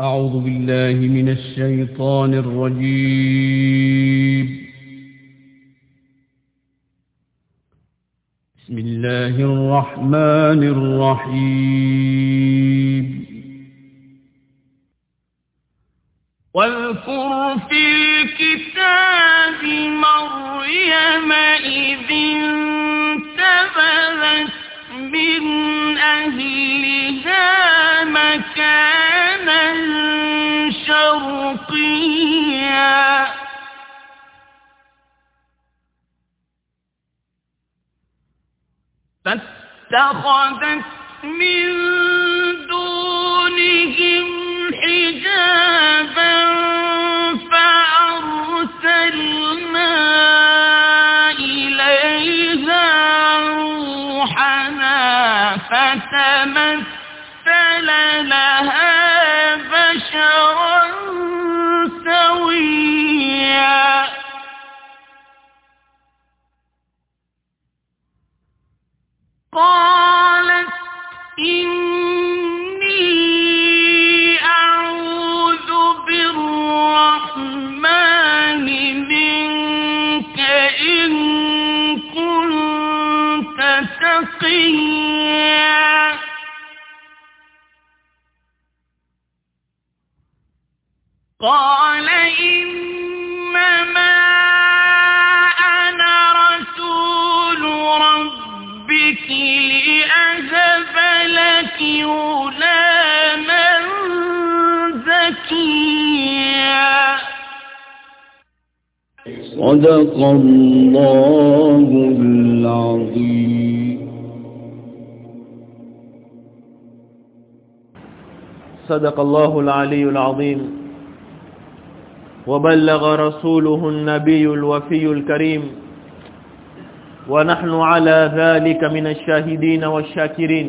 أعوذ بالله من الشيطان الرجيم. بسم الله الرحمن الرحيم. واذكر في الكتاب مريم إذ من أهلها مكانا شرقيا. فاتخذت من دونهم حجابا فتمثل لها صدق الله العلي العظيم. وبلغ رسوله النبي الوفي الكريم. ونحن على ذلك من الشاهدين والشاكرين.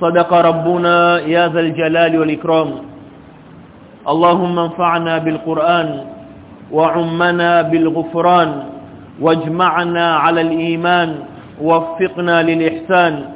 صدق ربنا يا ذا الجلال والإكرام. اللهم انفعنا بالقرآن وعمنا بالغفران واجمعنا على الإيمان ووفقنا للإحسان.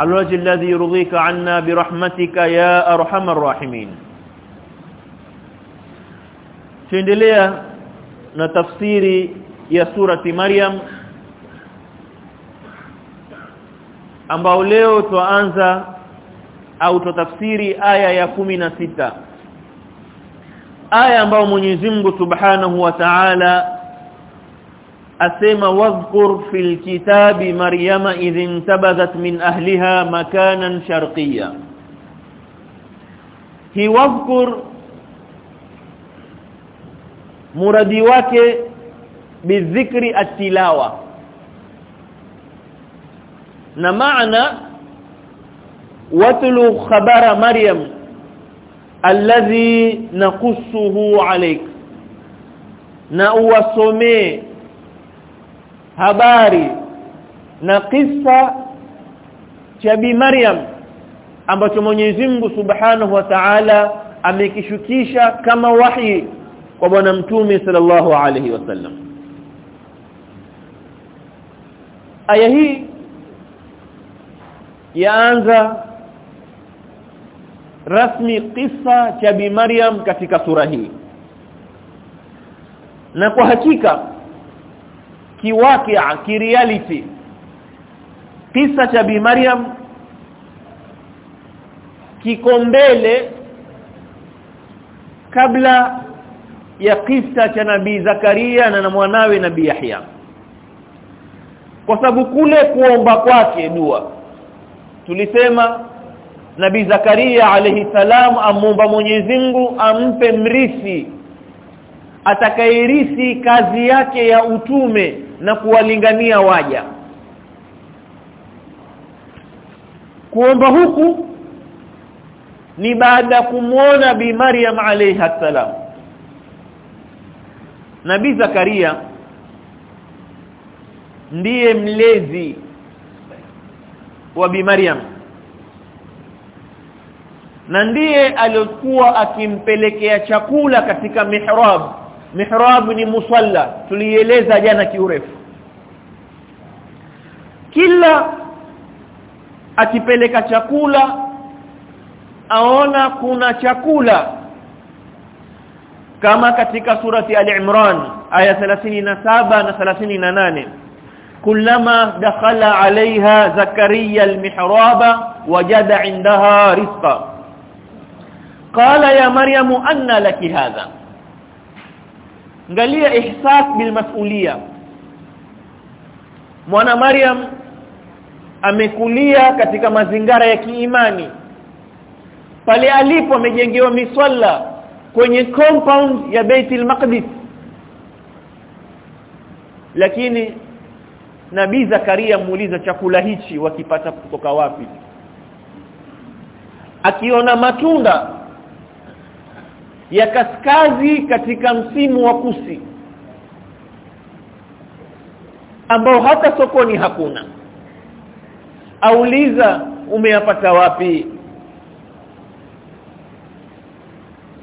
الوجه الذي يرضيك عنا برحمتك يا أرحم الراحمين tuendelea na tafsiri ya surati Maryam ambao leo tuanza au tutafsiri aya ya kumi na sita aya ambayo Mwenyezi Mungu Subhanahu wa Ta'ala asema wadhkur fil kitabi maryama idh intabadhat min ahliha makanan sharqiyya hi wadhkur muradi wake bidhikri at-tilawa na maana watlu khabara maryam alladhi naqussuhu alayk na uwasomee habari na kisa cha bi Maryam ambacho Mwenyezi Mungu Subhanahu wa Ta'ala amekishukisha kama wahi kwa bwana mtume sallallahu alayhi wasallam aya hii yaanza rasmi kisa cha bi Maryam katika sura hii. Na kwa hakika kiwakia kireality kisa cha bi Maryam kiko mbele kabla ya kisa cha nabii Zakaria na, na mwanawe nabii Yahya. Kwa sababu kule kuomba kwake dua tulisema nabii Zakaria alayhi salam amuomba Mwenyezi Mungu ampe mrithi atakayeirisi kazi yake ya utume na kuwalingania waja. Kuomba huku ni baada ya kumwona bi Maryam alayha salam. Nabii Zakaria ndiye mlezi wa Bi Maryam. Na ndiye aliyokuwa akimpelekea chakula katika mihrab mihrab ni musalla tulieleza jana kiurefu. Kila akipeleka chakula aona kuna chakula. Kama katika surati al-Imran aya 37 na 38 kullama dakhala alaiha zakariya al-mihraba wajada indaha rizqa. Qala ya maryamu anna laki hadha ngalia ihsas bil mas'ulia mwana maryam amekulia katika mazingara ya kiimani. Pale alipo amejengewa miswalla kwenye compound ya Baitul Maqdis. Lakini Nabii Zakaria muuliza chakula hichi wakipata kutoka wapi? Akiona matunda ya kaskazi katika msimu wa kusi ambao hata sokoni hakuna. Auliza umeyapata wapi?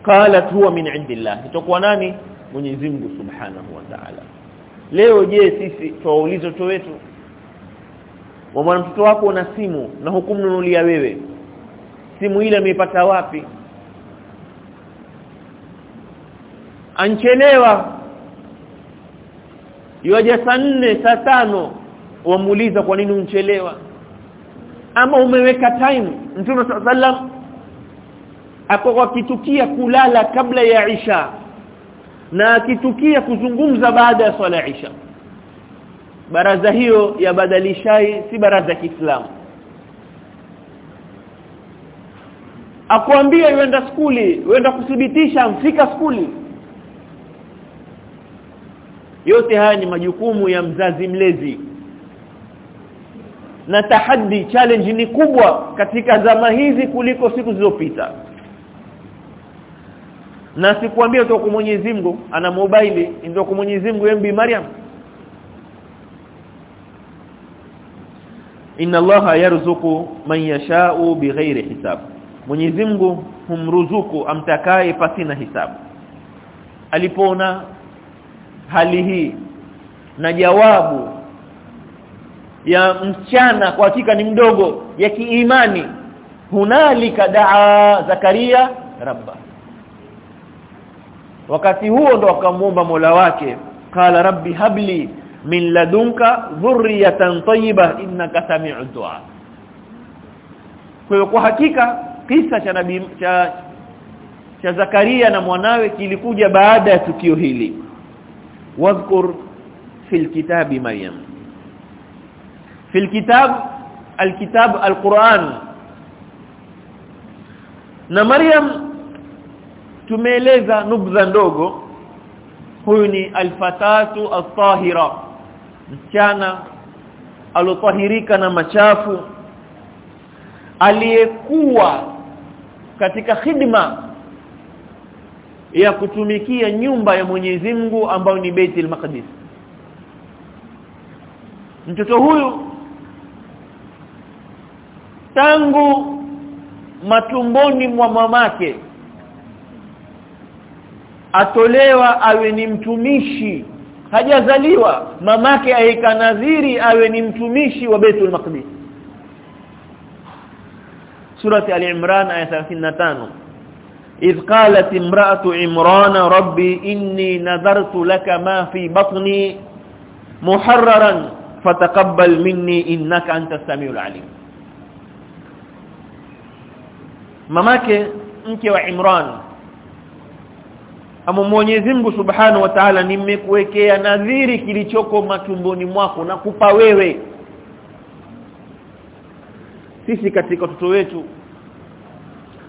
Qalat huwa min indillah. Itakuwa nani? Mwenyezi Mungu Subhanahu wa Ta'ala. Leo je sisi tuwaulize watoto wetu? Mwana mtoto wako una simu na hukumnunulia wewe. Simu ile ameipata wapi anchelewa. Yoje saa nne saa tano wamuuliza kwa nini unchelewa? Ama umeweka time? Mtume sallam akokuwa kitukia kulala kabla ya Isha na akitukia kuzungumza baada ya swala Isha. Baraza hiyo ya badalishai si baraza ya Kiislamu. Akwambia yuenda skuli uenda kuthibitisha mfika skuli yote haya ni majukumu ya mzazi mlezi. Na tahaddi challenge ni kubwa katika zama hizi kuliko siku zilizopita. Na sikwambia tu kwa Mwenyezi Mungu ana mobile ndio kwa Mwenyezi Mungu MB Maryam. Inna Allaha yarzuku man yasha'u bighairi hisab. Mwenyezi Mungu humruzuku amtakaye pasina hisabu. Alipoona hali hii na jawabu ya mchana kwa hakika ni mdogo ya kiimani. Hunalika daa Zakaria rabba. Wakati huo ndo akamuomba Mola wake qala rabbi habli min ladunka dhurriyatan tayyiba innaka sami'u du'a. Kwa kwa hakika kisa cha nabii cha cha Zakaria na mwanawe kilikuja baada ya tukio hili wadhkur fil kitabi maryam fil kitab alkitab alquran na maryam tumeeleza nubdha ndogo. Huyu ni alfatatu altahira mchana alotahirika na machafu aliyekuwa katika khidma ya kutumikia nyumba ya Mwenyezi Mungu ambayo ni Baitul Maqdis. Mtoto huyu tangu matumboni mwa mamake atolewa awe ni mtumishi hajazaliwa mamake aika nadhiri awe ni mtumishi wa Baitul Maqdis. Surati al-Imran aya 35 إذ قالت امرأة عمران ربي إني نذرت لك ما في بطني محررا فتقبل مني إنك أنت السميع العليم mamake mke wa Imran ama Mwenyezi Mungu Subhanahu wa Ta'ala nimekuwekea nadhiri kilichoko matumboni mwako na kupa wewe sisi katika watoto wetu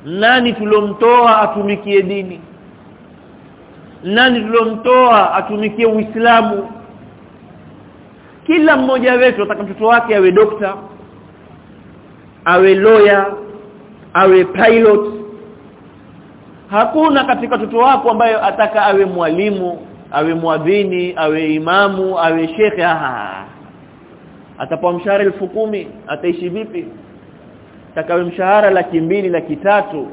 nani tulomtoa atumikie dini? Nani tulomtoa atumikie Uislamu? Kila mmoja wetu ataka mtoto wake awe dokta awe lawyer awe pilot. Hakuna katika mtoto wako ambaye ataka awe mwalimu awe mwadhini awe imamu awe shekhe. Atapewa mshahara elfu kumi ataishi vipi takawe mshahara laki mbili laki tatu.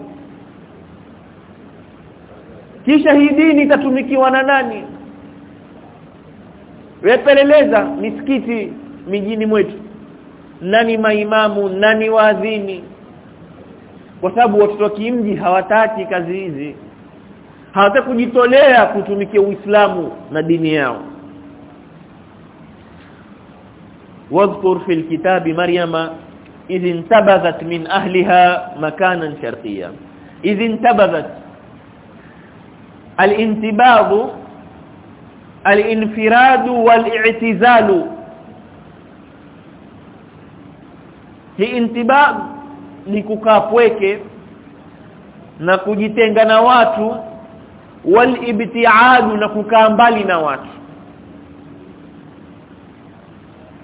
Kisha hii dini itatumikiwa na nani? Wepeleleza misikiti mijini mwetu. Nani maimamu nani waadhini kwa sababu watoto kimji hawataki kazi hizi. Hawataki kujitolea kutumikia Uislamu na dini yao. Wadhkur fil kitabi maryama idh intabazat min ahliha makanan sharqiyya idh intabazat al-intibab al-infirad wal-i'tizal hi intibab ni kukaa pweke na kujitenga na watu walibtiadu na kukaa mbali na watu.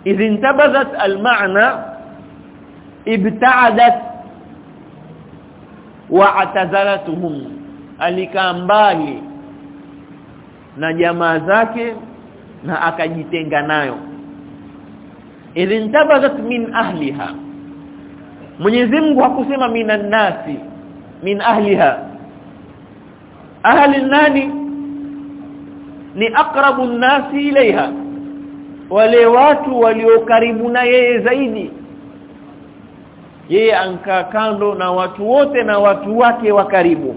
idh intabazat al-ma'na ibta'adat wa atazalatuhum alikaa mbali na jamaa zake na akajitenga nayo. Idh intabazat min ahliha Mwenyezi Mungu hakusema minan nasi min ahliha. Ahli nani? Ni aqrabu nasi ilaiha wale watu walio karibu na yeye zaidi yeye ankaa kando na watu wote na watu wake wa karibu.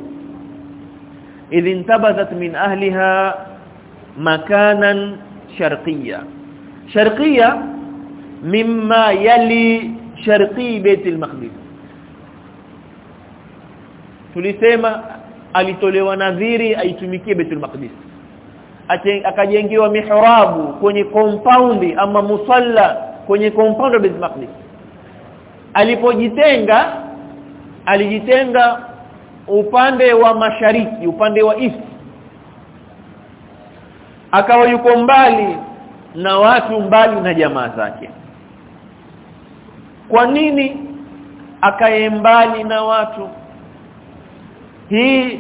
Idhin tabazat min ahliha makanan sharqiyya. Sharqiyya mimma yali sharqi bait al-maqdis tulisema alitolewa nadhiri aitumikie bayt al-maqdis akajengewa mihrabu kwenye compound ama musalla kwenye compound ya al-maqdis alipojitenga alijitenga upande wa mashariki upande wa east. Akawa yuko mbali na watu mbali na jamaa zake. Kwa nini akae mbali na watu? Hii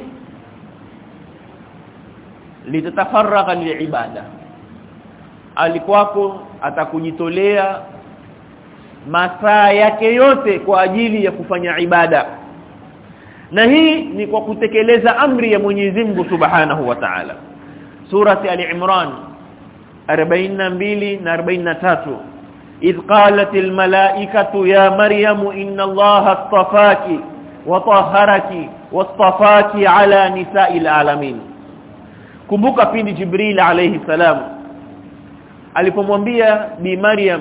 litatafaraka liibada alikwako atakujitolea masaa yake yote kwa ajili ya kufanya ibada na hii ni kwa kutekeleza amri ya Mwenyezi Mungu Subhanahu wa Ta'ala surati al-Imran 42 na 43 إذ قالت الملائكة يا مريم إن الله اصطفاك وطهرك واصطفاك على نساء العالمين kumbuka pindi Jibril alayhi salam alipomwambia bi Maryam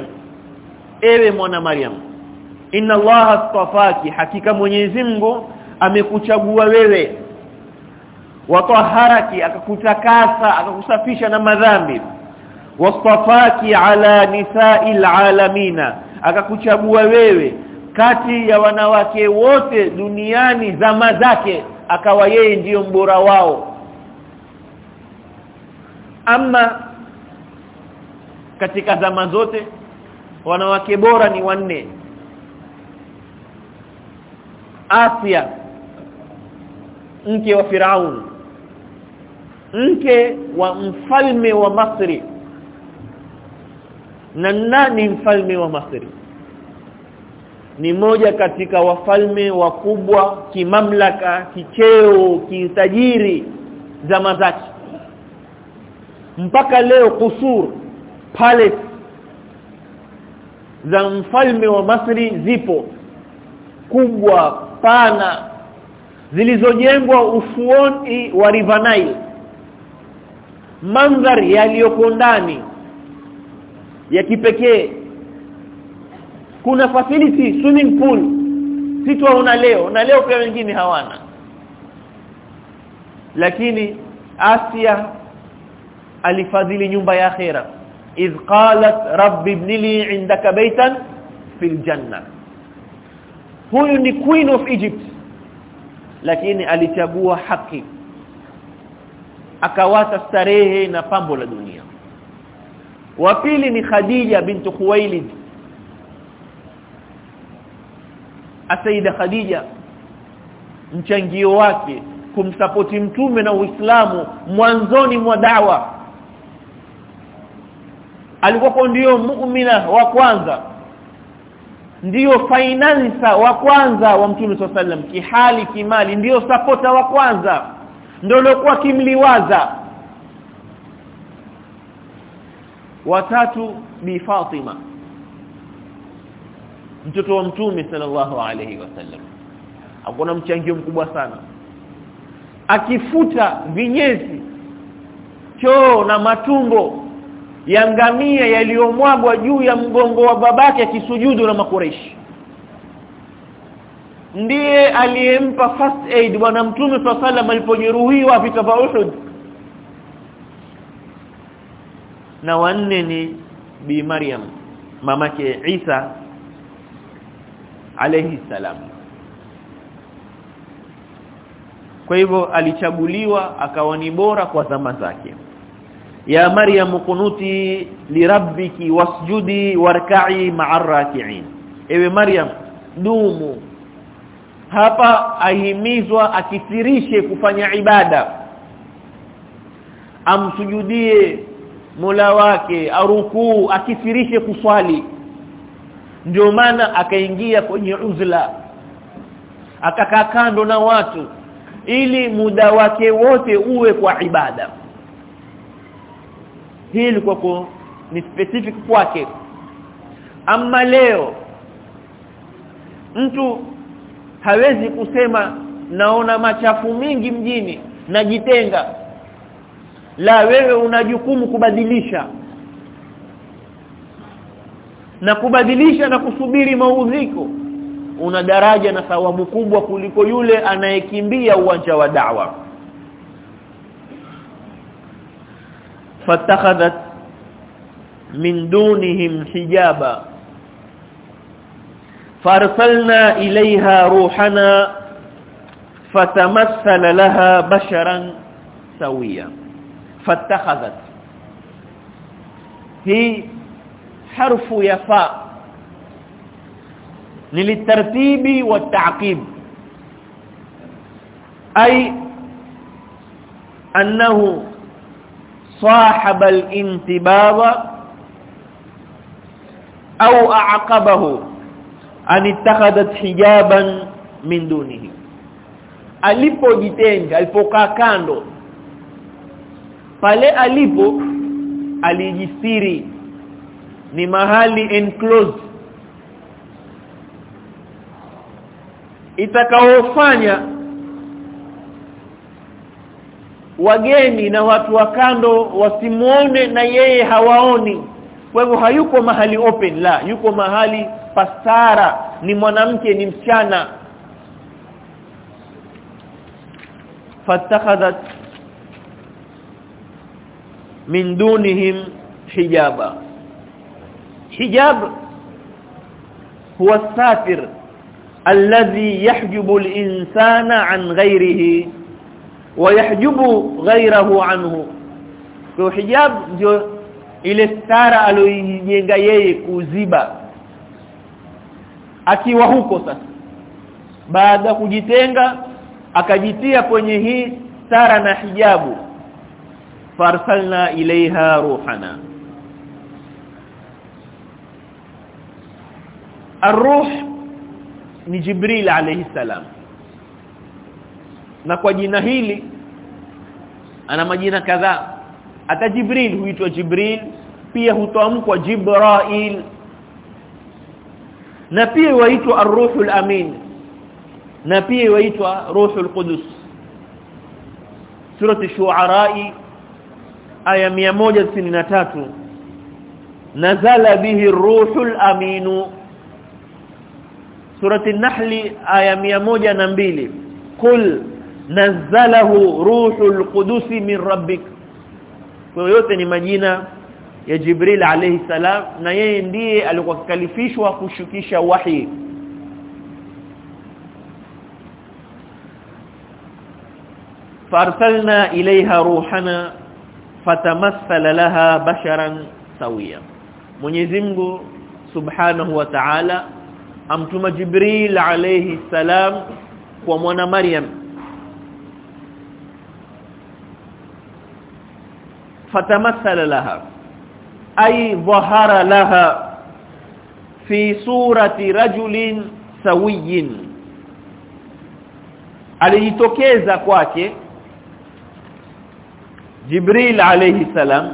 ewe mwana Maryam inna Allah astafaki hakika Mwenyezi Mungu amekuchagua wewe. Wataharaki akakutakasa akakusafisha na madhambi. Wastafaki ala nisa'il alamina akakuchagua wewe kati ya wanawake wote duniani zama zake akawa yeye ndiyo mbora wao. Ama katika zama zote wanawake bora ni wanne. Asia. Mke wa Firaun. Mke wa mfalme wa Masri. Na nani mfalme wa Masri? Ni moja katika wafalme wakubwa kimamlaka kicheo kitajiri zama mpaka leo kusur palace za mfalme wa Masri zipo. Kubwa pana zilizojengwa ufuoni wa River Nile. Mandhari yaliyoko ndani ya kipekee. Kuna facility swimming pool. Si tuona leo na leo pia wengine hawana. Lakini Asia alifadhili nyumba ya akhera idh qalat rabbi ibn li indaka baytan fil janna huyu ni queen of egypt. Lakini alichagua haki. Akawata starehe na pambo la dunia. Wa pili ni khadija bintu khuwailid. Asaida khadija mchangio wake kumsapoti mtume na uislamu mwanzoni mwa dawa alikuwa ndio mumina wa kwanza ndiyo finansa wa kwanza wa mtume sallam kihali kimali ndiyo supporta wa kwanza ndio alikuwa kimliwaza watatu bi Fatima mtoto wa mtume sallallahu alayhi wasallam. Akona mchangio mkubwa sana. Akifuta vinyezi choo na matumbo ya ngamia yaliyomwagwa juu ya mgongo wa babake akisujudu na makureishi ndiye aliyempa first aid bwana mtume sallam alipojeruhiwa vita vya Uhud. Na wanne ni bi Maryam mamake Isa alayhi salam. Kwa hivyo alichaguliwa akawa ni bora kwa zama zake ya maryam kunuti lirabbiki wasjudi warka'i ma'ar raki'in. Ewe maryam dumu. Hapa ahimizwa akithirishe kufanya ibada. Amsujudie Mola wake arukuu akithirishe kuswali. Ndio maana akaingia kwenye uzla akakaa kando na watu ili muda wake wote uwe kwa ibada hii ilikuwa kwa ni specific kwake. Ama leo mtu hawezi kusema naona machafu mingi mjini najitenga. La wewe una jukumu kubadilisha. Na kubadilisha na kusubiri maudhiko una daraja na thawabu kubwa kuliko yule anayekimbia uwanja wa da'wa فاتخذت من دونهم حجابا. فأرسلنا إليها روحنا فتمثل لها بشرا سويا. فاتخذت. هي حرف يفاء للترتيب والتعقيب. أي أنه صاحب الانتباض أو أعقبه أن اتخذت حجابا من دونه alipojitenga alipokaa kando pale alipo alijistiri ni mahali enclosed itakaofanya wageni na watu wa kando wasimuone na yeye hawaoni. Kwa hivyo hayuko mahali open la yuko mahali pastara ni mwanamke ni msichana. Fatakhadhat min dunihim hijaba. Hijab huwa satir alladhi yahjubu al-insana an ghayrihi ويحجب غيره عنه kwa hijab ndio ile stara aliyojenga yeye kuziba akiwa huko sasa baada ya kujitenga akajitia kwenye hii stara na hijabu farsalna ilaiha ruhana الروح ni Jibril alayhi salam na kwa jina hili ana majina kadhaa. Hata Jibril huitwa Jibril pia hutamkwa Jibrail. Na pia huitwa Ar-Ruhul Amin. Na pia huitwa Ruhul Qudus. Surati Shu'ara aya 163 nazala bihi Ar-Ruhul Aminu. Surati an-nahl aya 102 kul nazzalahu ruhul qudus min rabbik. Kwa yote ni majina ya Jibril alayhi salam na yeye ndiye alikuwa kalifishwa kushukisha wahi. Farsalna ilaiha ruhana fatamassala laha basharan sawiya. Mwenyezi Mungu Subhanahu wa Ta'ala amtuma Jibril alayhi salam kwa mwana Maryam fatamassala laha. Ay dhahara laha fi surati rajulin sawiyin. Alijitokeza kwake Jibril alayhi salam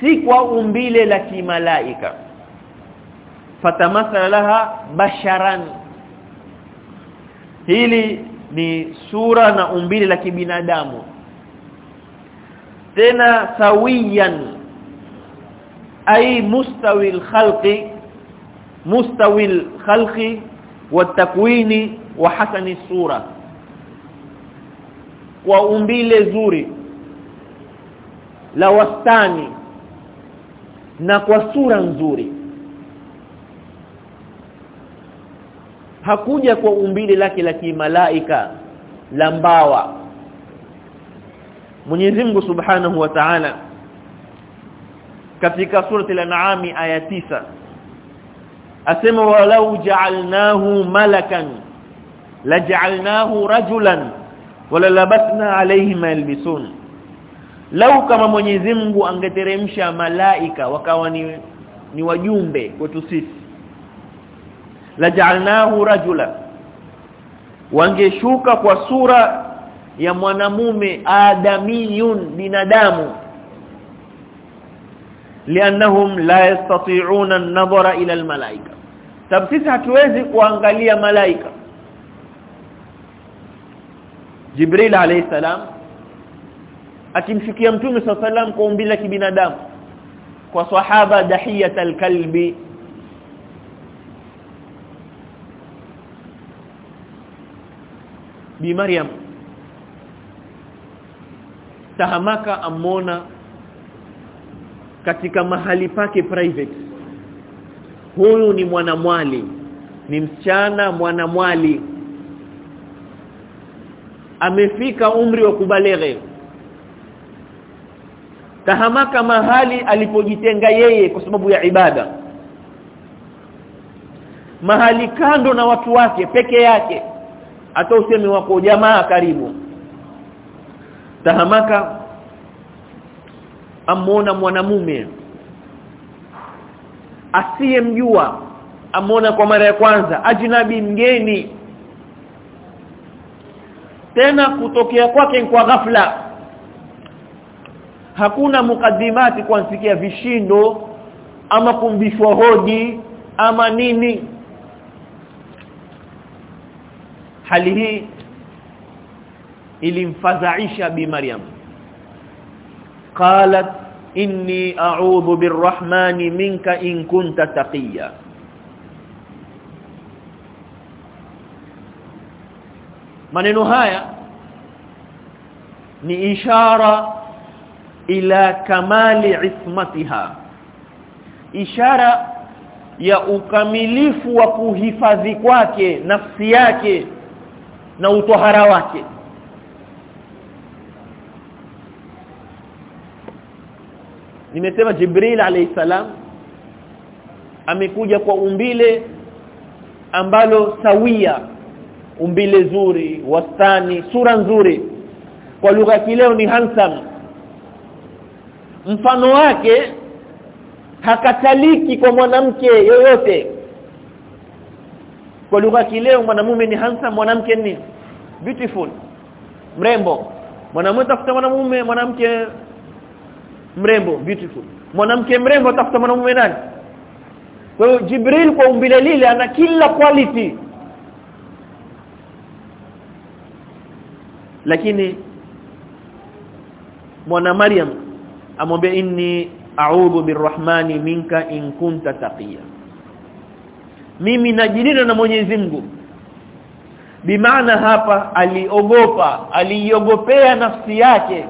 si kwa umbile la kimalaika. Fatamathala laha basharan. Hili ni sura na umbile la kibinadamu tena sawiyan ay mustawi al-khalqi mustawi al-khalqi watakwini wa hasani sura. Kwa umbile zuri la wastani na kwa sura nzuri. Hakuja kwa umbile lake la kimalaika la mbawa Mwenyezi Mungu Subhanahu wa Ta'ala katika surati al-an'am aya 9 asema walau ja'alnahu malakan laj'alnahu rajulan wala labasna alayhim ma yalbisun. Lau kama Mwenyezi Mungu angeteremsha malaika wakawa ni ni wajumbe kwetu sisi laj'alnahu rajula wangeshuka kwa sura ya mwanamume adamiyun binadamu. Lianahum la yastati'una an-nadhara ila al-malaika. Sisi hatuwezi kuangalia malaika. Jibril alayhi salam akimfikia mtume sallam kwa umbile kibinadamu. Kwa sahaba dahiyat al-kalbi. Bi Maryam tahamaka amona katika mahali pake private. Huyu ni mwanamwali ni msichana mwanamwali. Amefika umri wa kubaleghe tahamaka mahali alipojitenga yeye kwa sababu ya ibada. Mahali kando na watu wake peke yake. Hata useme wako jamaa karibu tahamaka amona mwanamume. Asiyemjua amona kwa mara ya kwanza. Ajnabi mgeni. Tena kutokea kwake kwa ghafla. Hakuna mukadimati kuansikia vishindo ama kumbishwa hodi ama nini. Hali hii ilimfadhaisha bi Maryam. Qalat inni a'udhu birrahmani minka in kunta taqiya maneno haya ni ishara ila kamali ismatiha. Ishara ya ukamilifu wa kuhifadhi kwake nafsi yake na utohara wake nimesema Jibril alayhisalam amekuja kwa umbile ambalo sawia umbile zuri wastani sura nzuri. Kwa lugha kileo ni handsome. Mfano wake hakataliki kwa mwanamke yoyote. Kwa lugha kileo mwanamume ni handsome mwanamke ni beautiful. Mrembo. Mwanamume tafuta mwanamume mwanamke mrembo beautiful. Mwanamke mrembo atafuta mwanamume nani? Kwa hiyo Jibril kwa umbile lile ana kila quality. Lakini mwana Maryam amwambia inni a'udhu birrahmani minka in kunta taqiya. Mimi najilinda na Mwenyezi Mungu. Bimaana hapa aliogopa aliiogopea nafsi yake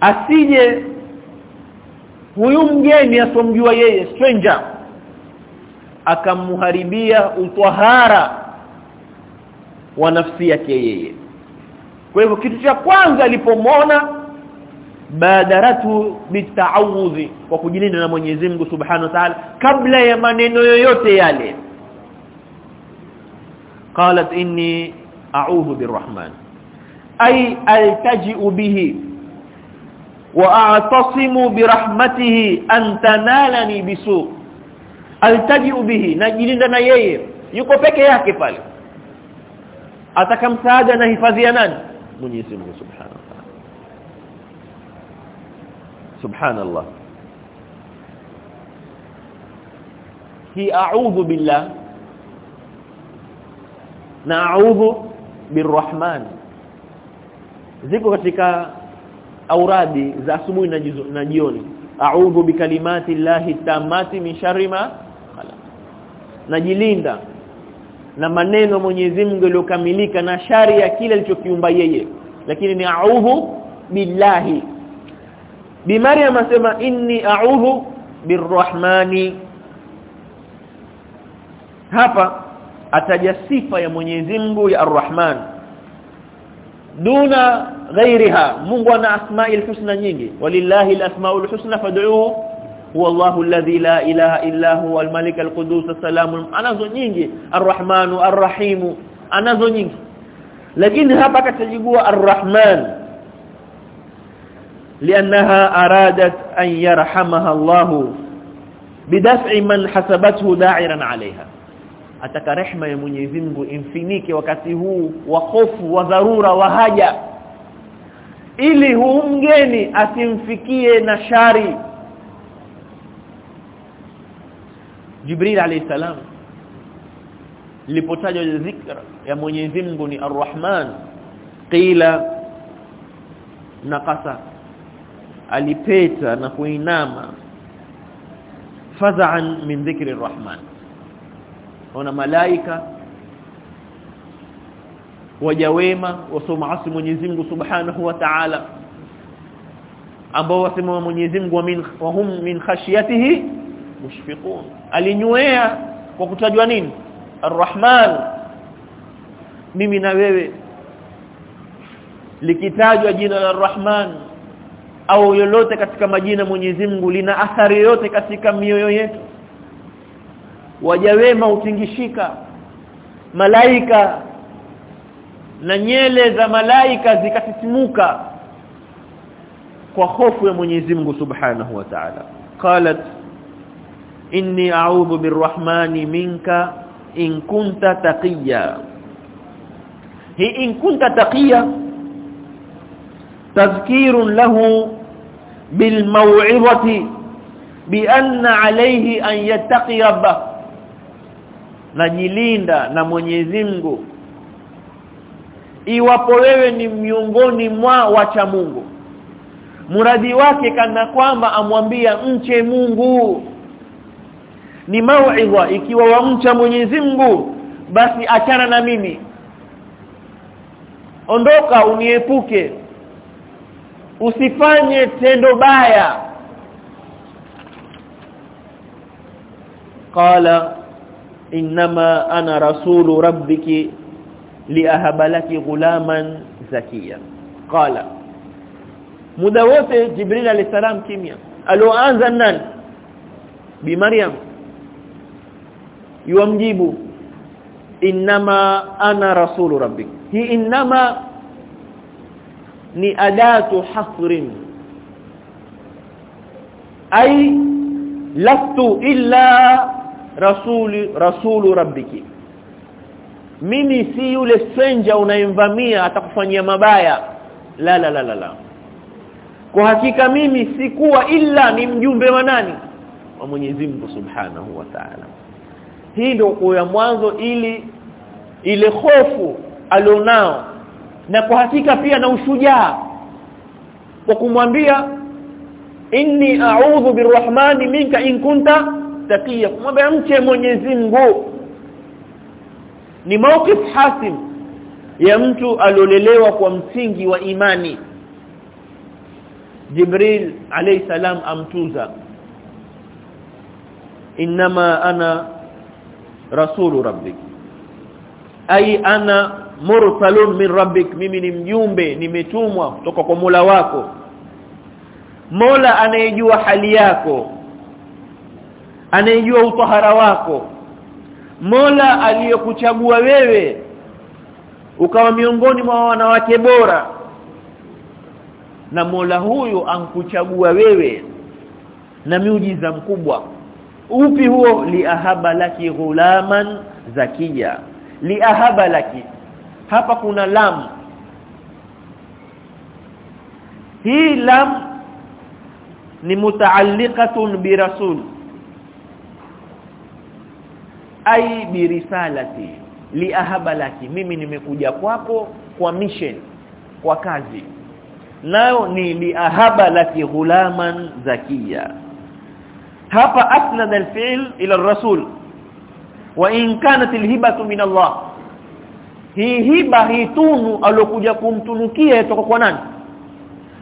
asije huyu mgeni asomjua yeye stranger akamuharibia utwahara wa nafsi yake yeye. Kwa hivyo kitu cha kwanza alipomona badaratu bitaawudhi kwa kujilinda na Mwenyezi Mungu Subhanahu wa Ta'ala kabla ya maneno yoyote yale. Qalat inni a'udhu birrahman. Ay altaji'u bihi a'tasimu birahmatihi an tanalani bisu altaji'u bihi najilinda na yeye yuko peke yake pale atakamsaada na hifadhi ya nani Mwenyezi Mungu Subhanahu wa Ta'ala Subhanallah hi a'udhu billah na a'udhu birrahman ziko katika auradi za asubuhi na jioni. A'udhu bikalimati llahi tamati min sharri ma najilinda na maneno Mwenyezi Mungu yaliyokamilika na shari ya kile alichokiumba yeye. Lakini ni a'udhu billahi. Bi Maryam asema inni a'udhu birrahmani. Hapa ataja sifa ya Mwenyezi Mungu ya Ar-Rahman duna ghairiha. Mungu ana asmaul husna nyingi. Walillahi alasmaul husna fad'uhu wallahu alladhi la ilaha illa huwa almalik alqudus assalamu. Anazo nyingi. Arrahmanu arrahimu. Anazo nyingi. Lakini hapa akatajibua arrahman. Lianaha aradat an يرحمها الله بدفع من حسبته داعرا عليها ataka rehma ya Mwenyezi Mungu imfinike wakati huu wa hofu wa dharura wa haja. Ili huu mgeni asimfikie na shari. Jibril alayhi salam lipotajwa dhikra ya Mwenyezi Mungu ni Ar-Rahman qila naqasa alipeta na kuinama faza'an min dhikri Ar-Rahman ona malaika waja wema wasoma asi Mwenyezi Mungu Subhanahu wa Ta'ala ambao wasema Mwenyezi Mungu wa wa hum min khashyatihi mushfiqun. Alinywea kwa kutajwa nini? Arrahman. Mimi na wewe likitajwa jina la Ar-Rahman au lolote katika majina Mwenyezi Mungu lina athari yote katika mioyo yetu waja wema utingishika malaika na nyele za malaika zikatitimuka kwa hofu ya Mwenyezi Mungu Subhanahu wa Ta'ala. Qalat inni a'udhu birrahmani minka in kunta taqiya hi in kunta taqiya tadhkirun lahu bil maw'izati bi anna alayhi an yattaqi rabbah najilinda na Mwenyezi Mungu. Iwapo wewe ni miongoni mwa wacha Mungu muradi wake kana kwamba amwambia mche Mungu. Ni mauidha ikiwa wamcha Mwenyezi Mungu basi achana na mimi. Ondoka uniepuke. Usifanye tendo baya. Qala inma ana rasulu rabbiki liahabalaki ghulaman zakia qala muda wote jibril alisalam kimya. Aloanza nani? Bi maryam. Yuamjibu. Inma ana rasulu rabbik. Hi inma ni adatu hasrin ay lastu illa rasuli rasulu rabbiki. Mimi si yule stranger unayemvamia atakufanyia mabaya. La la la la la. Kwa hakika mimi sikuwa illa ni mjumbe wa nani? Wa Mwenyezi Mungu Subhanahu wa Ta'ala. Hii ndio kwa mwanzo ili ile hofu alionao. Na kwa hakika pia na ushujaa. Kwa kumwambia inni a'udhu birrahmani minka in kunta taqiya kumwambia mche Mwenyezi Mungu. Ni mawqif hasim ya mtu aliolelewa kwa msingi wa imani. Jibril alayhi salam amtuza inma ana rasulu rabbik. Ai ana mursalun min rabbik. Mimi ni mjumbe nimetumwa kutoka kwa Mola wako. Mola anayejua hali yako anayejua utahara wako. Mola aliyokuchagua wewe ukawa miongoni mwa wanawake bora. Na Mola huyo ankuchagua wewe na miujiza mkubwa. Upi huo? Liahaba laki ghulaman zakia liahaba laki. Hapa kuna lam. Hii lam ni mutaalliqatun bi rasul ai bi risalati li ahabalaki. Mimi nimekuja kwako kwa mission kwa kazi. Nayo ni liahabalaki ghulaman zakia hapa asnada alfi'l ila ar-rasul wa in kanat alhibatu min Allah. Hii hiba hii tunu alokuja kumtunukia kutoka kwa nani?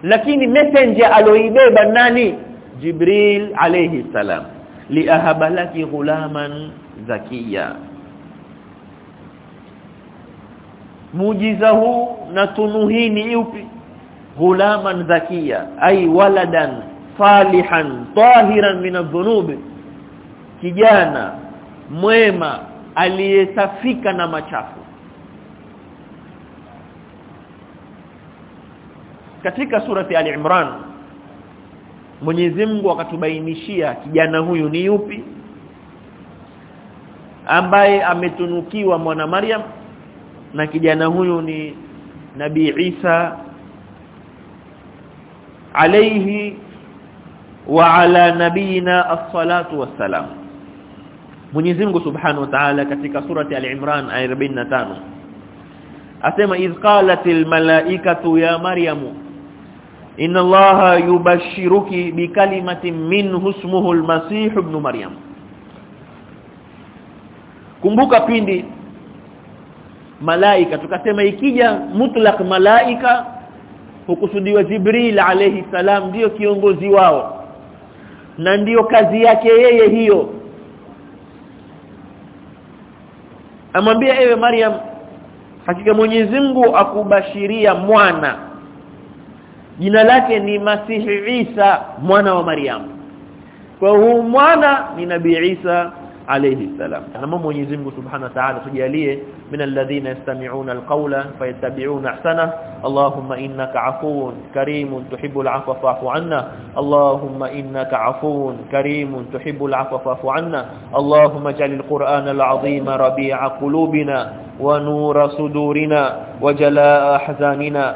Lakini messenger aloibeba nani? Jibril alayhi salam liahaba laki ghulaman zakia mujiza huu na tunuhini ni upi ghulaman zakia ai waladan salihan tahiran min adh-dhunub kijana mwema aliyesafika na machafu. Katika surati al-imran Mwenyezi Mungu akatubainishia kijana huyu ni yupi? Ambaye ametunukiwa mwana Maryam na kijana huyu ni Nabii Isa alayhi wa ala nabina as-salatu was-salam. Mwenyezi Mungu Subhanahu wa Ta'ala katika surati al-Imran aya 45 asema idh qalatil malaikatu ya maryamu inna allaha yubashiruki bikalimatin minhu ismuhu almasih ibn maryam. Kumbuka pindi malaika tukasema ikija mutlaq malaika hukusudiwa Jibril alayhi salam ndio kiongozi wao na ndiyo kazi yake yeye hiyo. Amwambia ewe Maryam hakika Mwenyezi Mungu akubashiria mwana jina lake ni Masihi Isa mwana wa Maryam kwa huu mwana ni Nabii Isa alayhi salam na Mwenyezi Mungu Subhanahu wa Ta'ala tujalie من الذين يستمعون القول فيتبعون احسنه اللهم انك عفو كريم تحب العفو فاعف عنا اللهم انك عفو كريم تحب العفو فاعف عنا اللهم اجعل القرآن العظيم ربيع قلوبنا ونور صدورنا وجلاء احزاننا